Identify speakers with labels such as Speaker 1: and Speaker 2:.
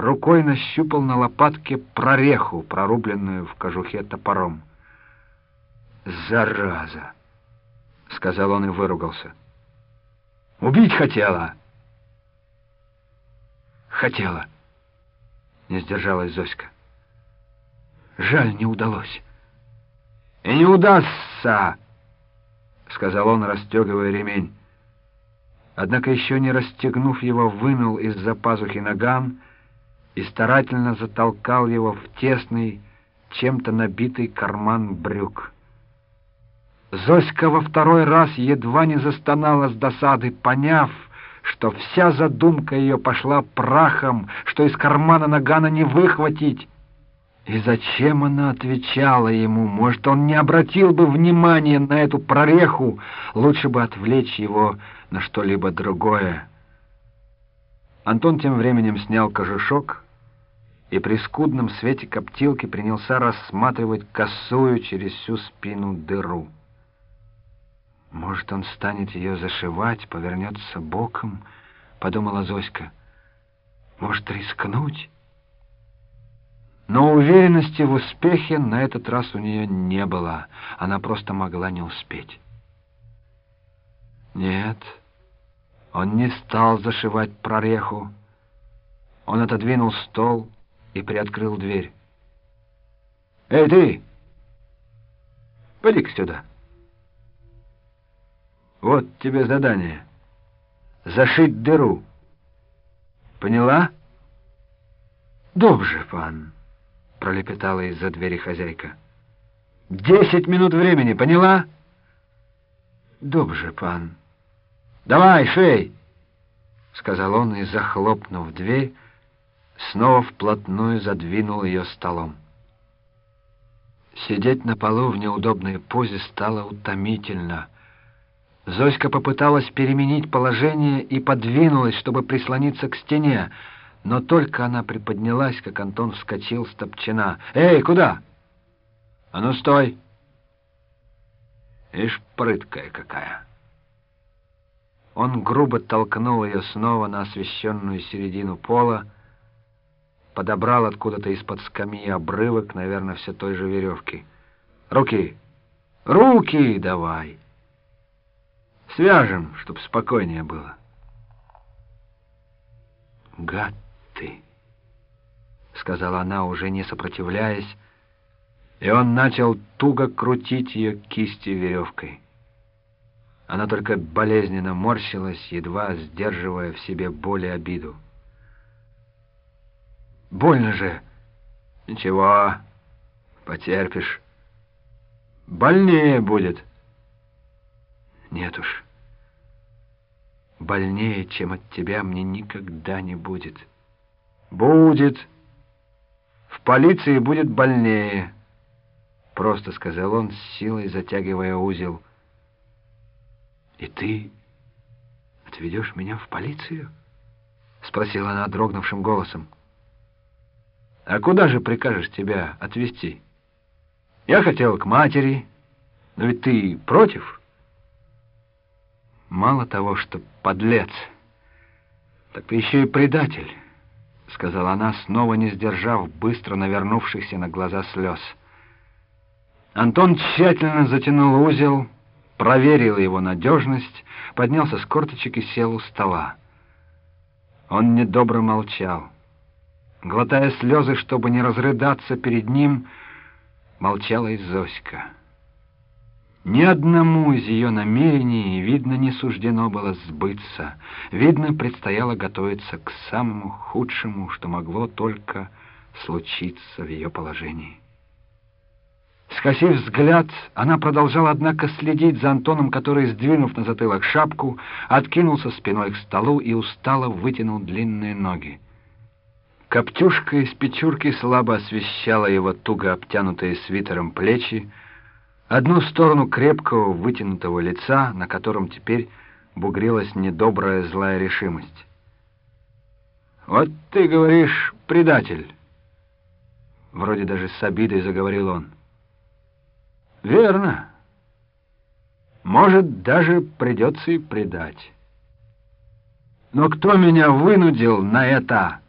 Speaker 1: рукой нащупал на лопатке прореху, прорубленную в кожухе топором. «Зараза!» — сказал он и выругался. «Убить хотела!» «Хотела!» — не сдержалась Зоська. «Жаль, не удалось». «И не удастся!» — сказал он, расстегивая ремень. Однако еще не расстегнув его, вынул из-за пазухи наган и старательно затолкал его в тесный, чем-то набитый карман брюк. Зоська во второй раз едва не застонала с досады, поняв, что вся задумка ее пошла прахом, что из кармана нагана не выхватить. И зачем она отвечала ему? Может, он не обратил бы внимания на эту прореху, лучше бы отвлечь его на что-либо другое. Антон тем временем снял кожушок и при скудном свете коптилки принялся рассматривать косую через всю спину дыру. «Может, он станет ее зашивать, повернется боком?» — подумала Зоська. «Может, рискнуть?» Но уверенности в успехе на этот раз у нее не было. Она просто могла не успеть. Нет, он не стал зашивать прореху. Он отодвинул стол и приоткрыл дверь. «Эй, ты! Поди-ка сюда!» Вот тебе задание. Зашить дыру. Поняла? Добже, пан, пролепетала из-за двери хозяйка. Десять минут времени, поняла? Добже, пан. Давай, шей, сказал он и, захлопнув дверь, снова вплотную задвинул ее столом. Сидеть на полу в неудобной позе стало утомительно — Зоська попыталась переменить положение и подвинулась, чтобы прислониться к стене, но только она приподнялась, как Антон вскочил с топчина. «Эй, куда?» «А ну, стой!» «Ишь, прыткая какая!» Он грубо толкнул ее снова на освещенную середину пола, подобрал откуда-то из-под скамьи обрывок, наверное, все той же веревки. «Руки! Руки давай!» Свяжем, чтоб спокойнее было. Гад ты, сказала она, уже не сопротивляясь, и он начал туго крутить ее кисти веревкой. Она только болезненно морщилась, едва сдерживая в себе боль и обиду. «Больно же!» «Ничего, потерпишь. Больнее будет». Нет уж. Больнее, чем от тебя, мне никогда не будет. Будет. В полиции будет больнее. Просто сказал он, с силой затягивая узел. И ты отведешь меня в полицию? Спросила она дрогнувшим голосом. А куда же прикажешь тебя отвезти? Я хотел к матери, но ведь ты против? Мало того, что подлец, так ты еще и предатель, — сказала она, снова не сдержав быстро навернувшихся на глаза слез. Антон тщательно затянул узел, проверил его надежность, поднялся с корточек и сел у стола. Он недобро молчал. Глотая слезы, чтобы не разрыдаться перед ним, молчала и Зоська. Ни одному из ее намерений, видно, не суждено было сбыться. Видно, предстояло готовиться к самому худшему, что могло только случиться в ее положении. Скосив взгляд, она продолжала, однако, следить за Антоном, который, сдвинув на затылок шапку, откинулся спиной к столу и устало вытянул длинные ноги. Коптюшка из печурки слабо освещала его туго обтянутые свитером плечи, одну сторону крепкого вытянутого лица, на котором теперь бугрилась недобрая злая решимость. «Вот ты говоришь, предатель!» Вроде даже с обидой заговорил он. «Верно. Может, даже придется и предать. Но кто меня вынудил на это?»